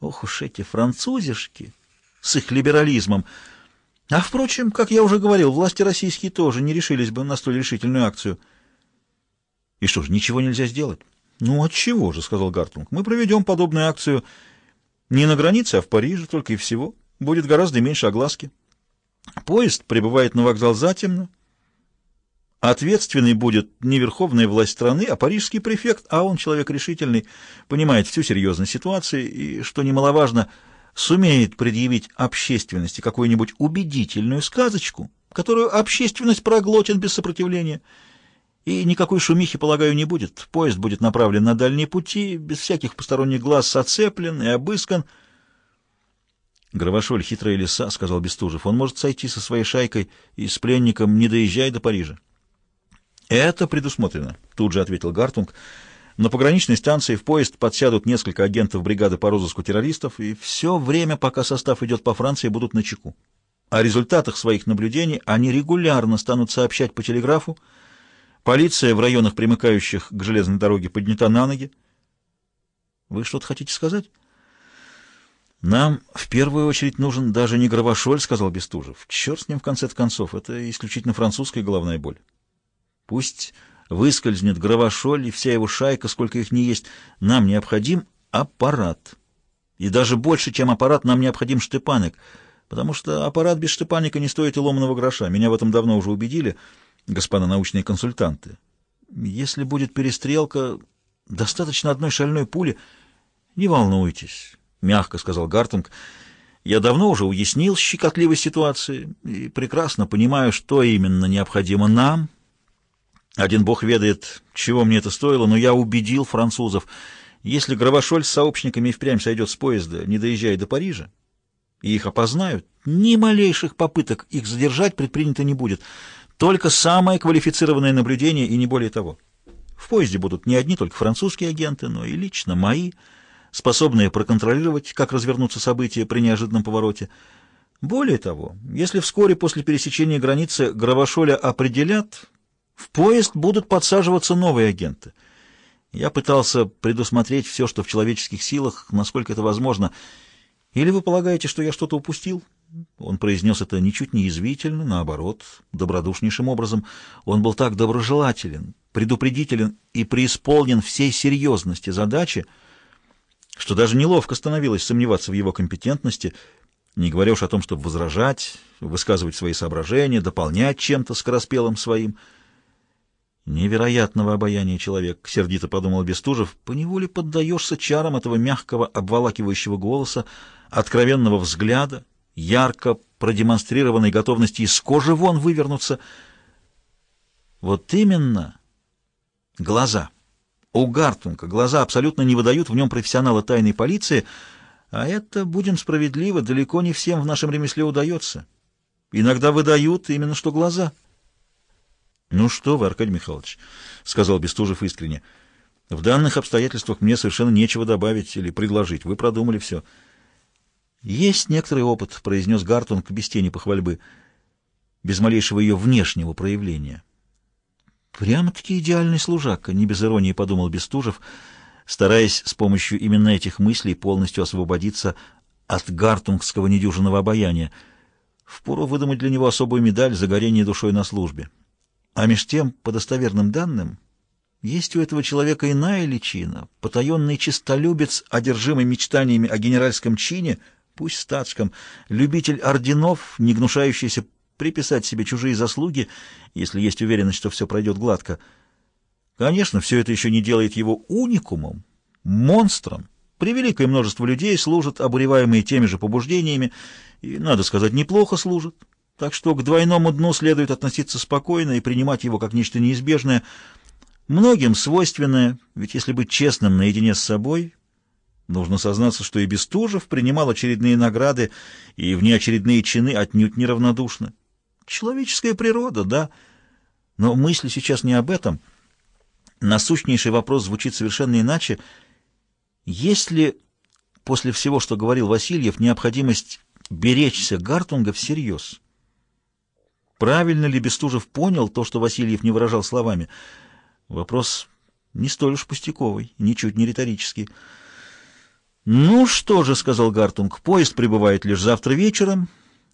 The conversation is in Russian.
Ох уж эти французишки с их либерализмом! А, впрочем, как я уже говорил, власти российские тоже не решились бы на столь решительную акцию. И что ж, ничего нельзя сделать? Ну, от чего же, — сказал Гартунг. Мы проведем подобную акцию не на границе, а в Париже, только и всего. Будет гораздо меньше огласки. Поезд прибывает на вокзал затемно. Ответственный будет не верховная власть страны, а парижский префект, а он человек решительный, понимает всю серьезность ситуации и, что немаловажно, — сумеет предъявить общественности какую-нибудь убедительную сказочку, которую общественность проглотит без сопротивления. И никакой шумихи, полагаю, не будет. Поезд будет направлен на дальние пути, без всяких посторонних глаз оцеплен и обыскан. Гравошоль хитрая лиса, — сказал Бестужев. Он может сойти со своей шайкой и с пленником, не доезжая до Парижа. — Это предусмотрено, — тут же ответил Гартунг. На пограничной станции в поезд подсядут несколько агентов бригады по розыску террористов, и все время, пока состав идет по Франции, будут на чеку. О результатах своих наблюдений они регулярно станут сообщать по телеграфу. Полиция в районах, примыкающих к железной дороге, поднята на ноги. Вы что-то хотите сказать? Нам в первую очередь нужен даже не Гравошоль, сказал Бестужев. Черт с ним в конце концов, это исключительно французская головная боль. Пусть выскользнет Гравошоль и вся его шайка, сколько их не есть. Нам необходим аппарат. И даже больше, чем аппарат, нам необходим штепанек, потому что аппарат без штепаника не стоит и ломаного гроша. Меня в этом давно уже убедили, господа научные консультанты. Если будет перестрелка, достаточно одной шальной пули. Не волнуйтесь, — мягко сказал Гартунг. Я давно уже уяснил щекотливость ситуации и прекрасно понимаю, что именно необходимо нам — один бог ведает, чего мне это стоило, но я убедил французов. Если Гравошоль с сообщниками впрямь сойдет с поезда, не доезжая до Парижа, и их опознают, ни малейших попыток их задержать предпринято не будет. Только самое квалифицированное наблюдение и не более того. В поезде будут не одни только французские агенты, но и лично мои, способные проконтролировать, как развернутся события при неожиданном повороте. Более того, если вскоре после пересечения границы Гравошоля определят, в поезд будут подсаживаться новые агенты. Я пытался предусмотреть все, что в человеческих силах, насколько это возможно. Или вы полагаете, что я что-то упустил? Он произнес это ничуть не язвительно, наоборот, добродушнейшим образом. Он был так доброжелателен, предупредителен и преисполнен всей серьезности задачи, что даже неловко становилось сомневаться в его компетентности, не говоря уж о том, чтобы возражать, высказывать свои соображения, дополнять чем-то скороспелым своим — Невероятного обаяния человек, — сердито подумал Бестужев, — поневоле поддаешься чарам этого мягкого, обволакивающего голоса, откровенного взгляда, ярко продемонстрированной готовности из кожи вон вывернуться. Вот именно глаза. У Гартунка глаза абсолютно не выдают в нем профессионала тайной полиции, а это, будем справедливы, далеко не всем в нашем ремесле удается. Иногда выдают именно что глаза — «Ну что вы, Аркадий Михайлович», — сказал Бестужев искренне, — «в данных обстоятельствах мне совершенно нечего добавить или предложить. Вы продумали все». «Есть некоторый опыт», — произнес Гартунг без тени похвальбы, без малейшего ее внешнего проявления. «Прямо-таки идеальный служака», — не без иронии подумал Бестужев, стараясь с помощью именно этих мыслей полностью освободиться от гартунгского недюжинного обаяния. Впору выдумать для него особую медаль за горение душой на службе. А меж тем, по достоверным данным, есть у этого человека иная личина, потаенный чистолюбец, одержимый мечтаниями о генеральском чине, пусть статском, любитель орденов, не гнушающийся приписать себе чужие заслуги, если есть уверенность, что все пройдет гладко. Конечно, все это еще не делает его уникумом, монстром. Превеликое множество людей служат, обуреваемые теми же побуждениями, и, надо сказать, неплохо служат. Так что к двойному дну следует относиться спокойно и принимать его как нечто неизбежное, многим свойственное, ведь если быть честным наедине с собой, нужно сознаться, что и Бестужев принимал очередные награды и внеочередные чины отнюдь неравнодушно. Человеческая природа, да, но мысли сейчас не об этом. Насущнейший вопрос звучит совершенно иначе. Есть ли после всего, что говорил Васильев, необходимость беречься Гартунга всерьез? Правильно ли Бестужев понял то, что Васильев не выражал словами? Вопрос не столь уж пустяковый, ничуть не риторический. «Ну что же», — сказал Гартунг, — «поезд прибывает лишь завтра вечером,